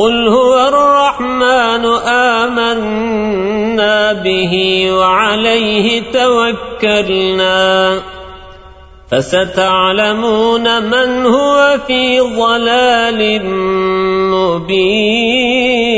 قل هو الرحمن آمنا به وعليه توكلنا فستعلمون من هو في ضلال مبين